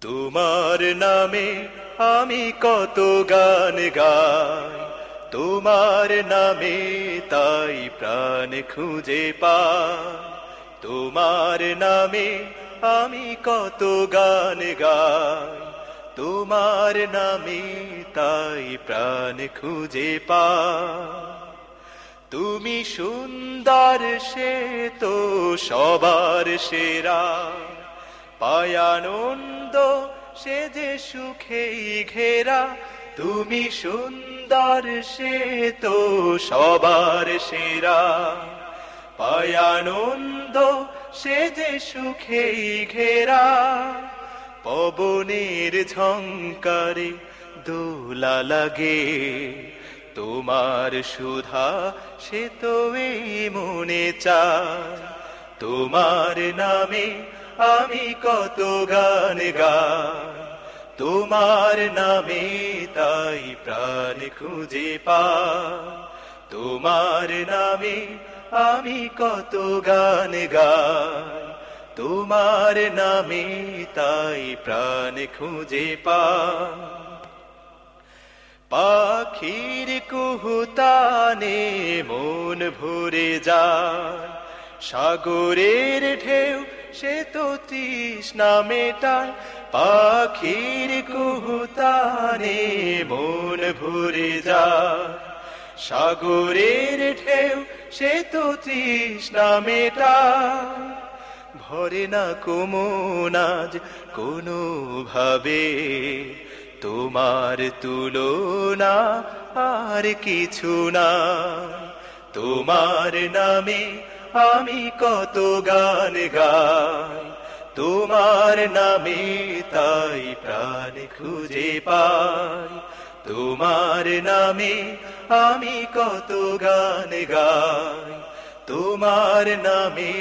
তোমার নামে আমি কত গান গাই। তোমার নামে তাই প্রাণ খুঁজে পা তোমার নামে আমি কত গান গাই। তোমার নামে তাই প্রাণ খুঁজে পা তুমি সুন্দর, সে তো সবার সেরা। পায়ানন্দ, সে যে সুখেই ঘেরা, তুমি সুন্দর, সে তো সবার সেরা। পায়ানন্দ, সে যে সুখেই ঘেরা, পবনের ঝঙ্কারে দোলা লাগে। তোমার সুধা, সে তো মনে চায়, তোমার নামে আমি কত গান গাই। তোমার নামে তাই প্রাণ খুঁজে পাই। তোমার নামে আমি কত গান গাই। তোমার নামে তাই প্রাণ খুঁজে পাই। পাখির কুহুতানে মন ভরে যায়। সাগরের ঢেউ সে তো তৃষ্ণা মেটায়, পাখির কুহুতানে মন ভরে যায়। সাগরের ঢেউ সে তো তৃষ্ণা মেটায়। ভরে না কুমনাজ কোনো ভাবে তোমার তুলনা আর কিছু না। তোমার নামে আমি কত গান গাই, তোমার নামে তাই প্রাণ খুঁজে পাই। তোমার নামে আমি কত গান গাই, তোমার নামে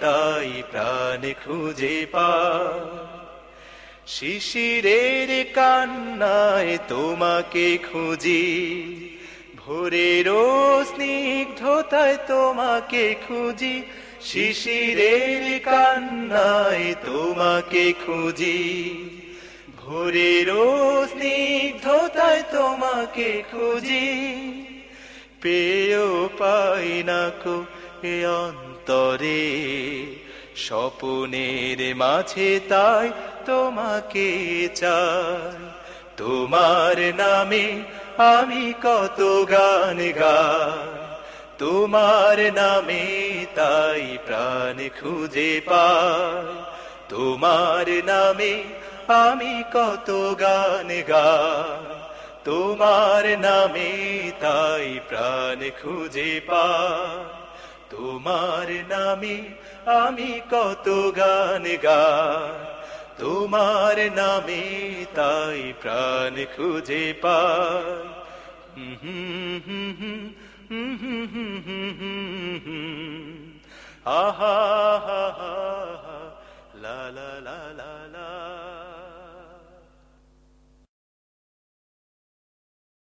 তাই প্রাণ খুঁজে পাই। শিশিরের কান্নায় তোমাকে খুঁজি, ভোরের স্নিগ্ধতায় তোমাকে খুঁজি, শিশিরের কান্নায় তোমাকে খুঁজি। ভোরের স্নিগ্ধতায় তোমাকে খুঁজি, পেয়েও পাই না কো এ অন্তরে। স্বপনের মাঝে তাই তোমাকে চাই, তোমার নামে আমি কত গান গাই। তোমার নামে তাই প্রাণ খুঁজে পাই। তোমার নামে আমি কত গান গাই। তোমার নামে তাই প্রাণ খুঁজে পাই। তোমার নামে আমি কত গান গাই। তোমার নামে তাই প্রাণ খুঁজে Ah, ah, ah, ah, ah, ah, la la la la la.